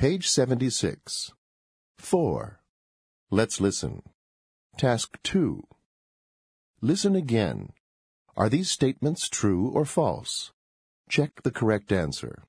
Page 76. 4. Let's listen. Task 2. Listen again. Are these statements true or false? Check the correct answer.